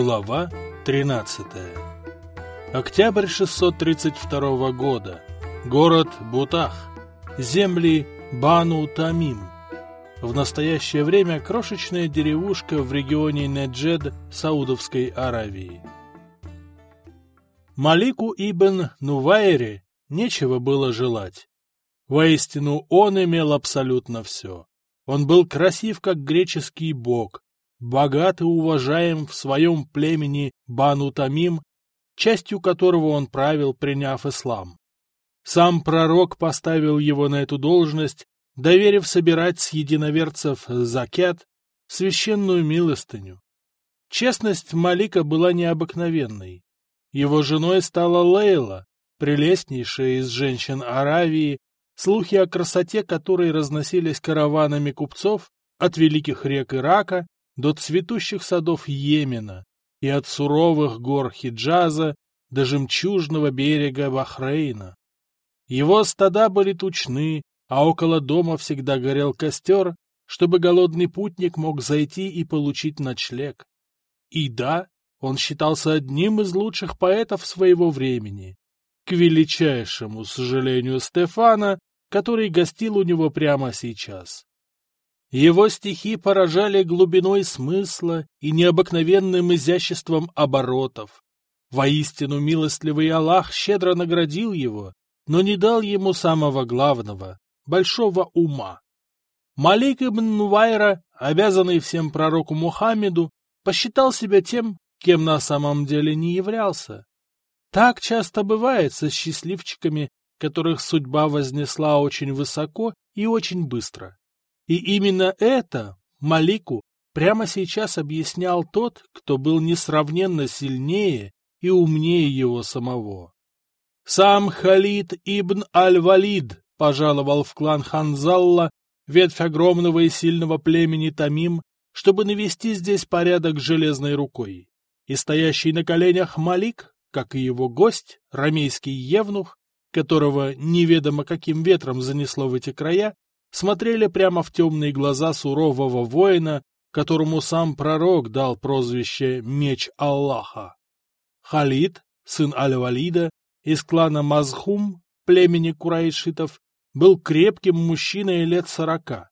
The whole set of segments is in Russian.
Глава 13. Октябрь 632 года. Город Бутах. Земли Бану-Тамим. В настоящее время крошечная деревушка в регионе Неджед Саудовской Аравии. Малику ибн Нувайре нечего было желать. Воистину, он имел абсолютно все. Он был красив, как греческий бог, богат и уважаем в своем племени Бану Тамим, частью которого он правил, приняв ислам. Сам пророк поставил его на эту должность, доверив собирать с единоверцев закят, священную милостыню. Честность Малика была необыкновенной. Его женой стала Лейла, прелестнейшая из женщин Аравии, слухи о красоте которой разносились караванами купцов от великих рек Ирака до цветущих садов Йемена и от суровых гор Хиджаза до жемчужного берега Бахрейна. Его стада были тучны, а около дома всегда горел костер, чтобы голодный путник мог зайти и получить ночлег. И да, он считался одним из лучших поэтов своего времени. К величайшему сожалению Стефана, который гостил у него прямо сейчас. Его стихи поражали глубиной смысла и необыкновенным изяществом оборотов. Воистину милостливый Аллах щедро наградил его, но не дал ему самого главного — большого ума. Малик ибн Нувайра, обязанный всем пророку Мухаммеду, посчитал себя тем, кем на самом деле не являлся. Так часто бывает со счастливчиками, которых судьба вознесла очень высоко и очень быстро. И именно это Малику прямо сейчас объяснял тот, кто был несравненно сильнее и умнее его самого. Сам Халид ибн Аль-Валид пожаловал в клан Ханзалла, ветвь огромного и сильного племени Тамим, чтобы навести здесь порядок железной рукой. И стоящий на коленях Малик, как и его гость, рамейский евнух, которого неведомо каким ветром занесло в эти края, смотрели прямо в темные глаза сурового воина, которому сам пророк дал прозвище «Меч Аллаха». Халид, сын Аль-Валида, из клана Мазхум, племени курайшитов, был крепким мужчиной лет сорока.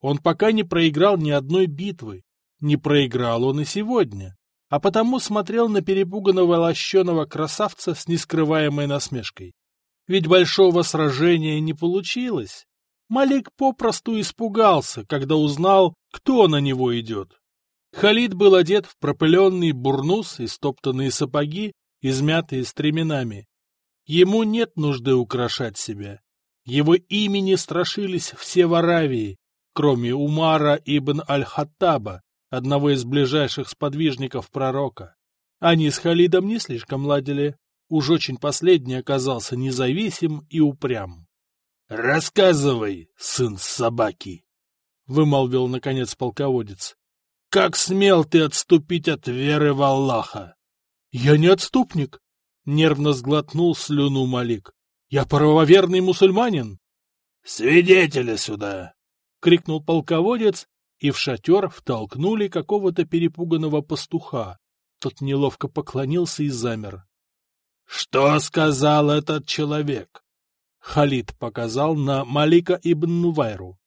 Он пока не проиграл ни одной битвы, не проиграл он и сегодня, а потому смотрел на перепуганного лощеного красавца с нескрываемой насмешкой. Ведь большого сражения не получилось. Малик попросту испугался, когда узнал, кто на него идет. Халид был одет в пропыленный бурнус и стоптанные сапоги, измятые стременами. Ему нет нужды украшать себя. Его имени страшились все в Аравии, кроме Умара ибн Аль-Хаттаба, одного из ближайших сподвижников пророка. Они с Халидом не слишком ладили, уж очень последний оказался независим и упрям. — Рассказывай, сын собаки! — вымолвил, наконец, полководец. — Как смел ты отступить от веры в Аллаха? — Я не отступник! — нервно сглотнул слюну Малик. — Я правоверный мусульманин! — Свидетеля сюда! — крикнул полководец, и в шатер втолкнули какого-то перепуганного пастуха. Тот неловко поклонился и замер. — Что сказал этот человек? Халид показал на Малика ибн Нувайру.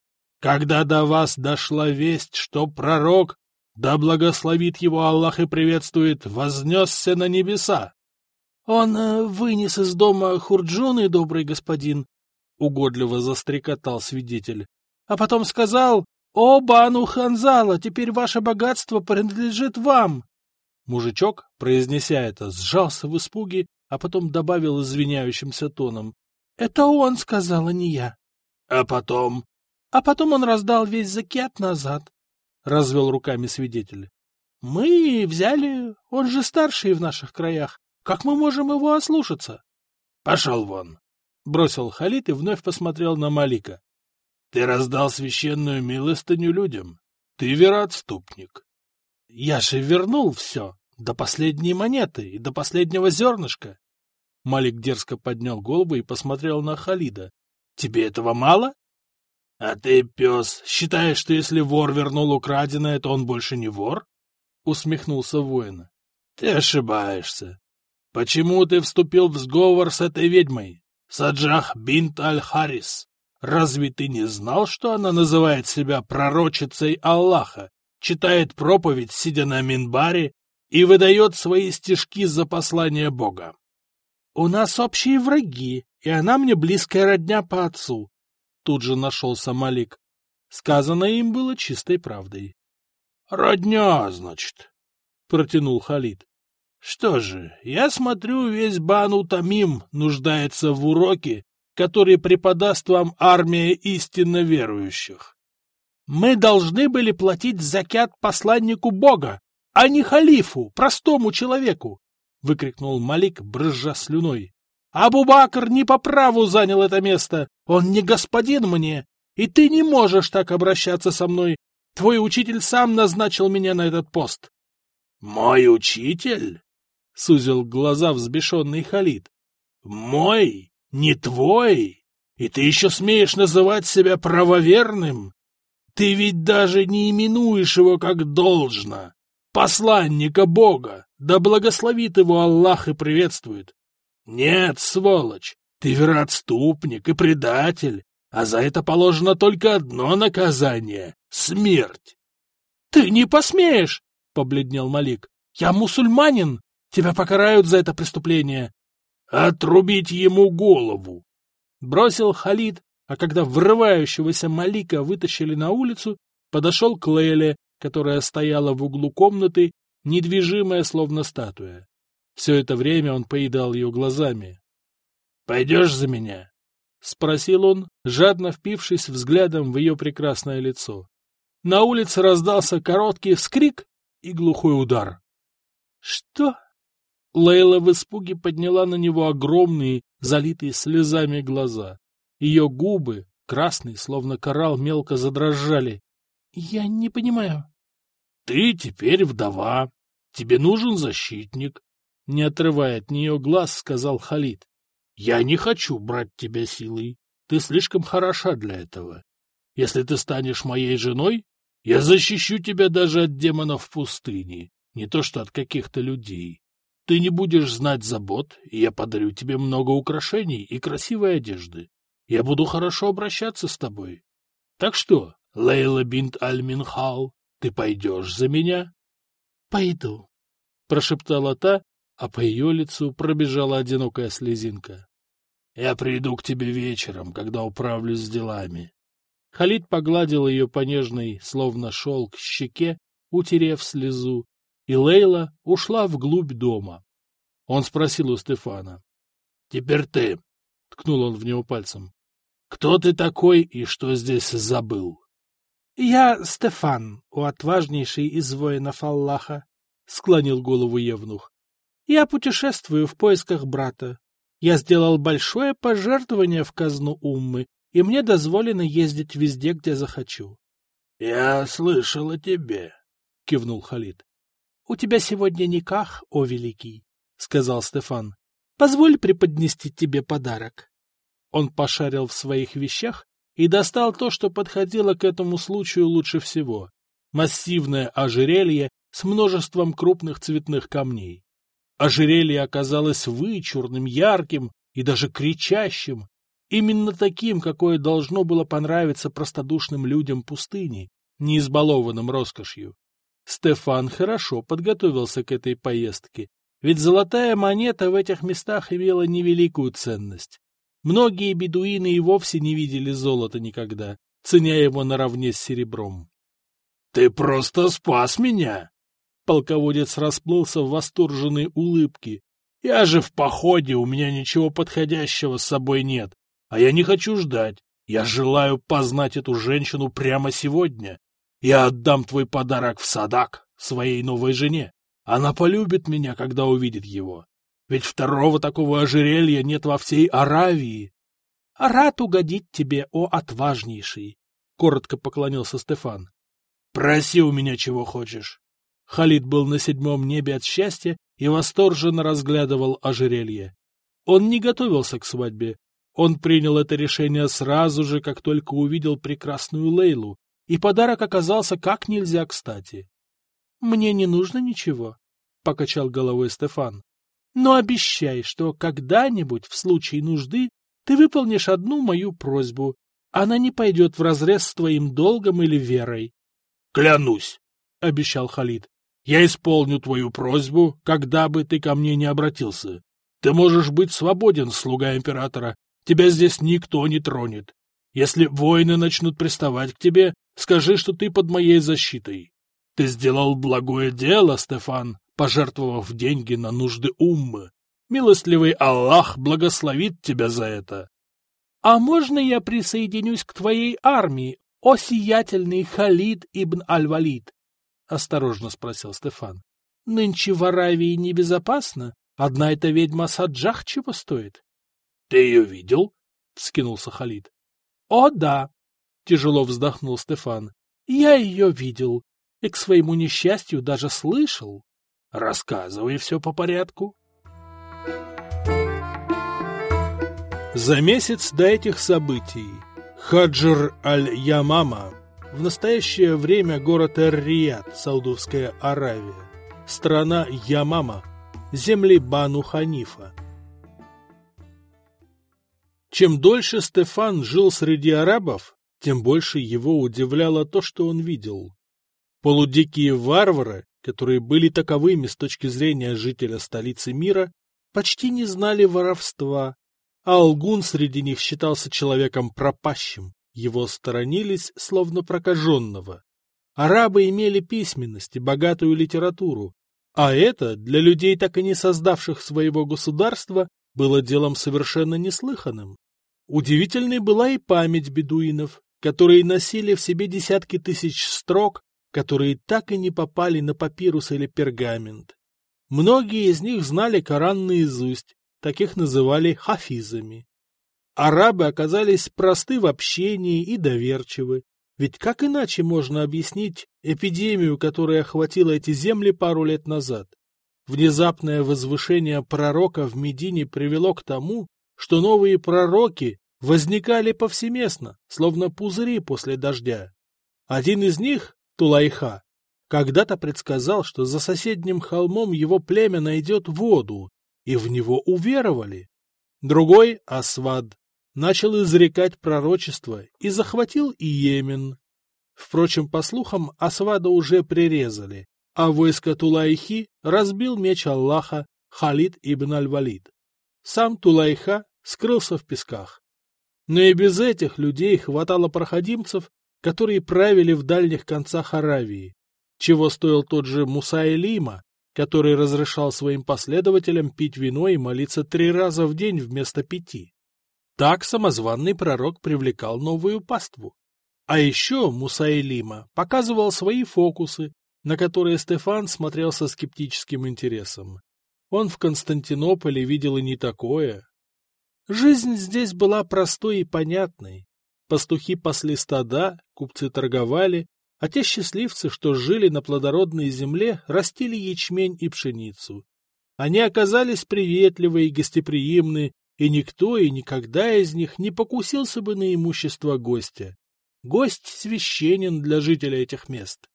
«Когда до вас дошла весть, что пророк, да благословит его Аллах и приветствует, вознесся на небеса!» «Он э, вынес из дома Хурджуны, добрый господин», — угодливо застрекотал свидетель, «а потом сказал, «О, Бану Ханзала, теперь ваше богатство принадлежит вам!» Мужичок, произнеся это, сжался в испуге, а потом добавил извиняющимся тоном, это он сказал, а не я. — А потом? — А потом он раздал весь закят назад, — развел руками свидетель. — Мы взяли, он же старший в наших краях. Как мы можем его ослушаться? — Пошел вон! — бросил Халид и вновь посмотрел на Малика. — Ты раздал священную милостыню людям. Ты вероотступник. — Я же вернул все, до последней монеты и до последнего зернышка. Малик дерзко поднял голову и посмотрел на Халида. — Тебе этого мало? — А ты, пес, считаешь, что если вор вернул украденное, то он больше не вор? — усмехнулся воин. Ты ошибаешься. Почему ты вступил в сговор с этой ведьмой? Саджах бинт аль-Харис. Разве ты не знал, что она называет себя пророчицей Аллаха, читает проповедь, сидя на минбаре, и выдает свои стишки за послание Бога? У нас общие враги, и она мне близкая родня по отцу. Тут же нашелся Малик. Сказанное им было чистой правдой. — Родня, значит, — протянул Халид. — Что же, я смотрю, весь Бану Тамим нуждается в уроке, который преподаст вам армия истинно верующих. Мы должны были платить закят посланнику Бога, а не халифу, простому человеку, — выкрикнул Малик, брызжа слюной. Абу-Бакр не по праву занял это место, он не господин мне, и ты не можешь так обращаться со мной. Твой учитель сам назначил меня на этот пост. — Мой учитель? — сузил глаза взбешенный Халид. — Мой? Не твой? И ты еще смеешь называть себя правоверным? Ты ведь даже не именуешь его как должно. Посланника Бога, да благословит его Аллах и приветствует. Нет, сволочь, ты вероотступник и предатель, а за это положено только одно наказание — смерть. — Ты не посмеешь! — побледнел Малик. — Я мусульманин! Тебя покарают за это преступление. — Отрубить ему голову! — бросил Халид, а когда врывающегося Малика вытащили на улицу, подошел к Лейле, которая стояла в углу комнаты, недвижимая, словно статуя. Все это время он поедал ее глазами. — Пойдешь за меня? — спросил он, жадно впившись взглядом в ее прекрасное лицо. На улице раздался короткий вскрик и глухой удар. — Что? Лейла в испуге подняла на него огромные, залитые слезами глаза. Ее губы, красные, словно коралл, мелко задрожали. — Я не понимаю. — Ты теперь вдова. Тебе нужен защитник. Не отрывая от нее глаз, сказал Халид. — Я не хочу брать тебя силой. Ты слишком хороша для этого. Если ты станешь моей женой, я защищу тебя даже от демонов пустыни, не то что от каких-то людей. Ты не будешь знать забот, и я подарю тебе много украшений и красивой одежды. Я буду хорошо обращаться с тобой. Так что, Лейла бинт Аль-Минхал, ты пойдешь за меня? — Пойду, — прошептала та, а по ее лицу пробежала одинокая слезинка. — Я приду к тебе вечером, когда управлюсь с делами. Халид погладил ее по нежной, словно шелк, щеке, утерев слезу, и Лейла ушла вглубь дома. Он спросил у Стефана. — Теперь ты, — ткнул он в него пальцем, — кто ты такой и что здесь забыл? — Я Стефан, у отважнейший из воинов Аллаха, — склонил голову Евнух. Я путешествую в поисках брата. Я сделал большое пожертвование в казну Уммы, и мне дозволено ездить везде, где захочу. — Я слышал о тебе, — кивнул Халид. — У тебя сегодня никах, о великий, — сказал Стефан. — Позволь преподнести тебе подарок. Он пошарил в своих вещах и достал то, что подходило к этому случаю лучше всего — массивное ожерелье с множеством крупных цветных камней. Ожерелье оказалось вычурным, ярким и даже кричащим, именно таким, какое должно было понравиться простодушным людям пустыни, не избалованным роскошью. Стефан хорошо подготовился к этой поездке, ведь золотая монета в этих местах имела невеликую ценность. Многие бедуины и вовсе не видели золота никогда, ценя его наравне с серебром. — Ты просто спас меня! Полководец расплылся в восторженной улыбке. «Я же в походе, у меня ничего подходящего с собой нет. А я не хочу ждать. Я желаю познать эту женщину прямо сегодня. Я отдам твой подарок в садак своей новой жене. Она полюбит меня, когда увидит его. Ведь второго такого ожерелья нет во всей Аравии. — Рад угодить тебе, о отважнейший! — коротко поклонился Стефан. — Проси у меня чего хочешь. Халид был на седьмом небе от счастья и восторженно разглядывал ожерелье. Он не готовился к свадьбе. Он принял это решение сразу же, как только увидел прекрасную Лейлу, и подарок оказался как нельзя кстати. — Мне не нужно ничего, — покачал головой Стефан. Но обещай, что когда-нибудь, в случае нужды, ты выполнишь одну мою просьбу. Она не пойдет вразрез с твоим долгом или верой. — Клянусь, — обещал Халид. — Я исполню твою просьбу, когда бы ты ко мне не обратился. Ты можешь быть свободен, слуга императора. Тебя здесь никто не тронет. Если воины начнут приставать к тебе, скажи, что ты под моей защитой. Ты сделал благое дело, Стефан, пожертвовав деньги на нужды уммы. Милостливый Аллах благословит тебя за это. — А можно я присоединюсь к твоей армии, о сиятельный Халид ибн Аль-Валид? — осторожно спросил Стефан. — Нынче в Аравии небезопасно. Одна эта ведьма Саджах чего стоит? — Ты ее видел? — вскинулся Халид. — О, да! — тяжело вздохнул Стефан. — Я ее видел и к своему несчастью даже слышал. Рассказывай все по порядку. За месяц до этих событий Хаджр аль-Ямама, в настоящее время город Эр-Рияд, Саудовская Аравия, страна Ямама, земли Бану Ханифа. Чем дольше Стефан жил среди арабов, тем больше его удивляло то, что он видел. Полудикие варвары, которые были таковыми с точки зрения жителя столицы мира, почти не знали воровства, а Алгун среди них считался человеком пропащим, его сторонились словно прокаженного. Арабы имели письменность и богатую литературу, а это для людей, так и не создавших своего государства, было делом совершенно неслыханным. Удивительной была и память бедуинов, которые носили в себе десятки тысяч строк которые так и не попали на папирус или пергамент. Многие из них знали Коран наизусть, таких называли хафизами. Арабы оказались просты в общении и доверчивы, ведь как иначе можно объяснить эпидемию, которая охватила эти земли пару лет назад? Внезапное возвышение пророка в Медине привело к тому, что новые пророки возникали повсеместно, словно пузыри после дождя. Один из них, Тулайха, когда-то предсказал, что за соседним холмом его племя найдет воду, и в него уверовали. Другой, Асвад, начал изрекать пророчество и захватил Иемен. Впрочем, по слухам, Асвада уже прирезали, а войско Тулайхи разбил меч Аллаха Халид ибн Аль-Валид. Сам Тулайха скрылся в песках. Но и без этих людей хватало проходимцев, которые правили в дальних концах Аравии, чего стоил тот же Муса Элима, который разрешал своим последователям пить вино и молиться три раза в день вместо пяти. Так самозванный пророк привлекал новую паству. А еще Муса Элима показывал свои фокусы, на которые Стефан смотрел со скептическим интересом. Он в Константинополе видел и не такое. Жизнь здесь была простой и понятной. Пастухи пасли стада, купцы торговали, а те счастливцы, что жили на плодородной земле, растили ячмень и пшеницу. Они оказались приветливы и гостеприимны, и никто и никогда из них не покусился бы на имущество гостя. Гость священен для жителей этих мест.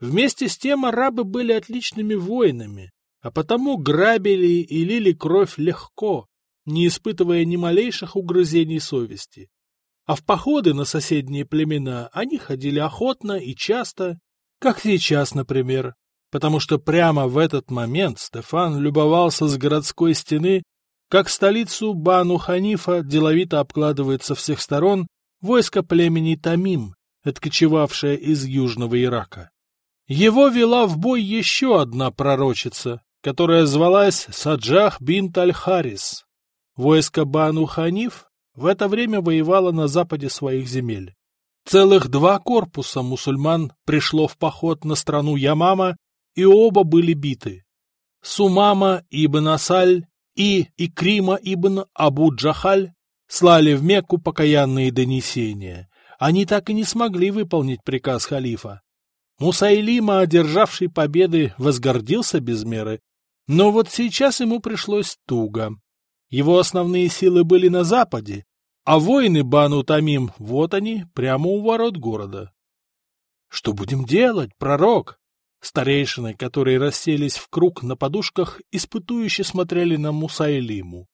Вместе с тем арабы были отличными воинами, а потому грабили и лили кровь легко, не испытывая ни малейших угрызений совести. А в походы на соседние племена они ходили охотно и часто, как сейчас, например, потому что прямо в этот момент Стефан любовался с городской стены, как столицу Бану Ханифа деловито обкладывает со всех сторон войско племени Тамим, откочевавшее из Южного Ирака. Его вела в бой еще одна пророчица, которая звалась Саджах бинт Аль-Харис. Войско Бану Ханиф в это время воевала на западе своих земель. Целых два корпуса мусульман пришло в поход на страну Ямама, и оба были биты. Сумама ибн Асаль и Икрима ибн Абу Джахаль слали в Мекку покаянные донесения. Они так и не смогли выполнить приказ халифа. Мусайлима, одержавший победы, возгордился без меры, но вот сейчас ему пришлось туго. Его основные силы были на западе, а воины Бану Тамим, вот они, прямо у ворот города. — Что будем делать, пророк? — Старейшины, которые расселись в круг на подушках, испытующе смотрели на Мусайлиму.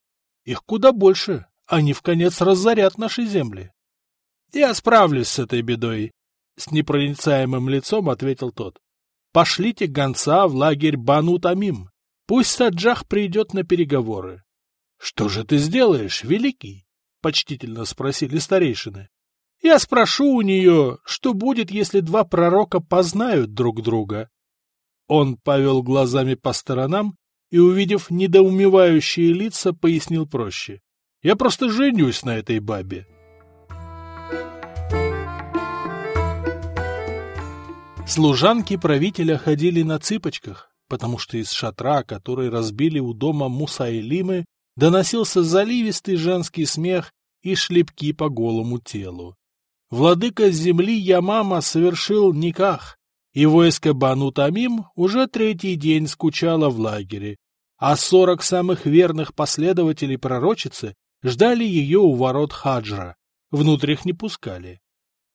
Их куда больше, они в конец разорят наши земли. — Я справлюсь с этой бедой, — с непроницаемым лицом ответил тот. — Пошлите гонца в лагерь Бану-Тамим. Пусть Саджах придет на переговоры. — Что же ты сделаешь, великий? — почтительно спросили старейшины. — Я спрошу у нее, что будет, если два пророка познают друг друга. Он повел глазами по сторонам и, увидев недоумевающие лица, пояснил проще. — Я просто женюсь на этой бабе. Служанки правителя ходили на цыпочках, потому что из шатра, который разбили у дома Мусайлимы, доносился заливистый женский смех и шлепки по голому телу. Владыка земли Ямама совершил никах, и войско Бану Тамим уже третий день скучало в лагере, а сорок самых верных последователей пророчицы ждали ее у ворот Хаджра, внутрь их не пускали.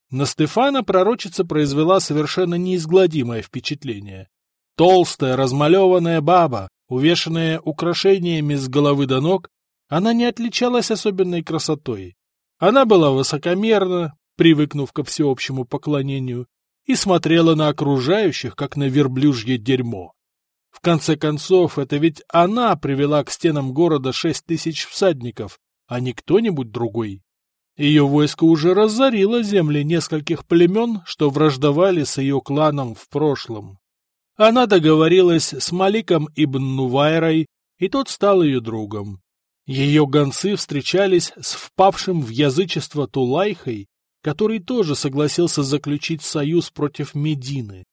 На Стефана пророчица произвела совершенно неизгладимое впечатление. Толстая, размалеванная баба, увешанная украшениями с головы до ног, она не отличалась особенной красотой. Она была высокомерна, привыкнув ко всеобщему поклонению, и смотрела на окружающих, как на верблюжье дерьмо. В конце концов, это ведь она привела к стенам города шесть тысяч всадников, а не кто-нибудь другой. Ее войско уже разорило земли нескольких племен, что враждовали с ее кланом в прошлом. Она договорилась с Маликом ибн Нувайрой, и тот стал ее другом. Ее гонцы встречались с впавшим в язычество Тулайхой, который тоже согласился заключить союз против Медины.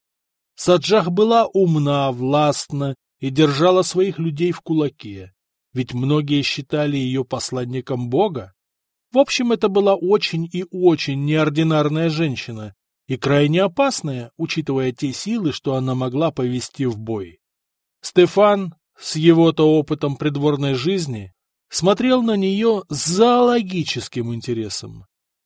Саджах была умна, властна и держала своих людей в кулаке, ведь многие считали ее посланником Бога. В общем, это была очень и очень неординарная женщина, и крайне опасная, учитывая те силы, что она могла повести в бой. Стефан, с его-то опытом придворной жизни, смотрел на нее с зоологическим интересом.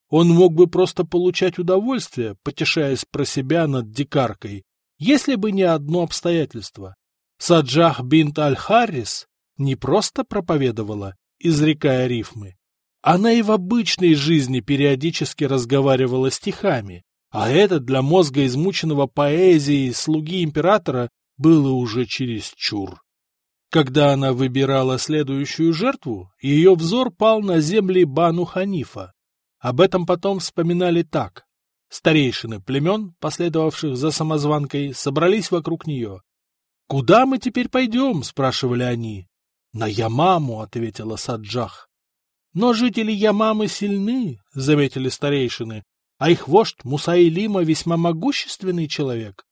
Он мог бы просто получать удовольствие, потешаясь про себя над дикаркой, если бы не одно обстоятельство. Саджах бинт Аль-Харрис не просто проповедовала, изрекая рифмы, она и в обычной жизни периодически разговаривала стихами, а это для мозга измученного поэзией слуги императора было уже чересчур. Когда она выбирала следующую жертву, ее взор пал на земли Бану Ханифа. Об этом потом вспоминали так. Старейшины племен, последовавших за самозванкой, собрались вокруг нее. «Куда мы теперь пойдем?» — спрашивали они. «На Ямаму», — ответила Саджах. Но жители Ямамы сильны, — заметили старейшины, а их вождь Мусаилима весьма могущественный человек.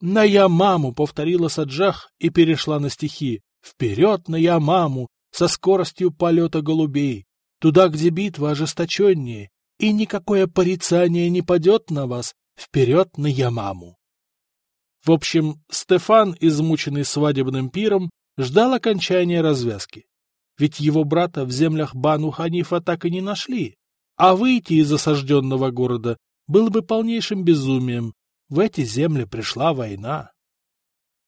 На Ямаму повторила Саджах и перешла на стихи. Вперед на Ямаму, со скоростью полета голубей, туда, где битва ожесточеннее, и никакое порицание не падет на вас, вперед на Ямаму. В общем, Стефан, измученный свадебным пиром, ждал окончания развязки ведь его брата в землях Бану Ханифа так и не нашли. А выйти из осажденного города было бы полнейшим безумием. В эти земли пришла война.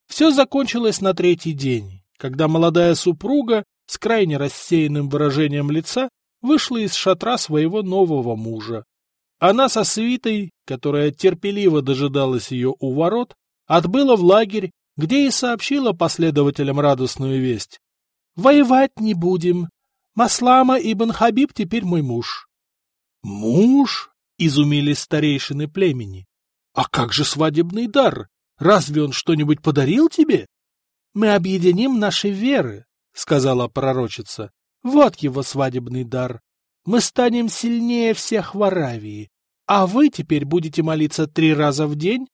Все закончилось на третий день, когда молодая супруга с крайне рассеянным выражением лица вышла из шатра своего нового мужа. Она со свитой, которая терпеливо дожидалась ее у ворот, отбыла в лагерь, где и сообщила последователям радостную весть. Воевать не будем. Маслама Ибн Хабиб теперь мой муж. — Муж? — изумились старейшины племени. — А как же свадебный дар? Разве он что-нибудь подарил тебе? — Мы объединим наши веры, — сказала пророчица. — Вот его свадебный дар. Мы станем сильнее всех в Аравии. А вы теперь будете молиться три раза в день?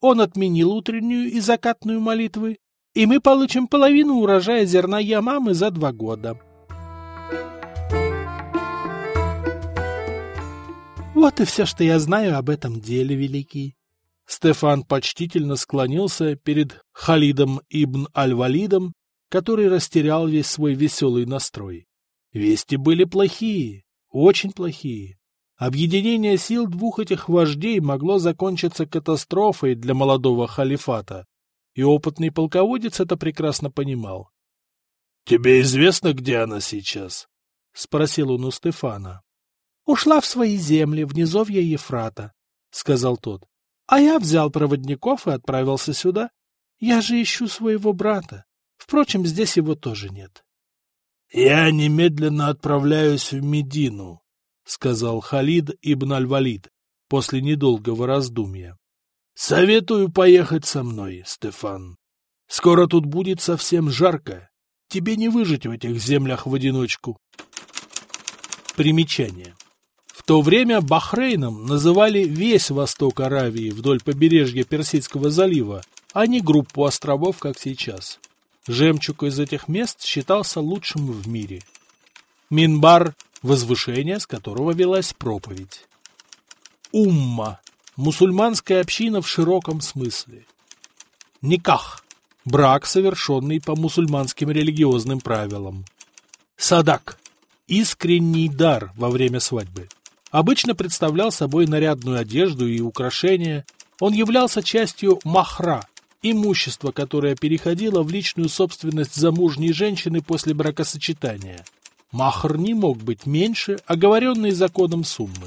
Он отменил утреннюю и закатную молитвы и мы получим половину урожая зерна Ямамы за два года. Вот и все, что я знаю об этом деле, Великий. Стефан почтительно склонился перед Халидом ибн Аль-Валидом, который растерял весь свой веселый настрой. Вести были плохие, очень плохие. Объединение сил двух этих вождей могло закончиться катастрофой для молодого халифата, и опытный полководец это прекрасно понимал. — Тебе известно, где она сейчас? — спросил он у Стефана. — Ушла в свои земли, в низовье Ефрата, — сказал тот. — А я взял проводников и отправился сюда. Я же ищу своего брата. Впрочем, здесь его тоже нет. — Я немедленно отправляюсь в Медину, — сказал Халид ибн Аль-Валид после недолгого раздумья. — Советую поехать со мной, Стефан. Скоро тут будет совсем жарко. Тебе не выжить в этих землях в одиночку. Примечание. В то время Бахрейном называли весь восток Аравии вдоль побережья Персидского залива, а не группу островов, как сейчас. Жемчуг из этих мест считался лучшим в мире. Минбар – возвышение, с которого велась проповедь. Умма – мусульманская община в широком смысле. Никах – брак, совершенный по мусульманским религиозным правилам. Садак – искренний дар во время свадьбы. Обычно представлял собой нарядную одежду и украшения, он являлся частью махра – имущества, которое переходило в личную собственность замужней женщины после бракосочетания. Махр не мог быть меньше оговоренной законом суммы.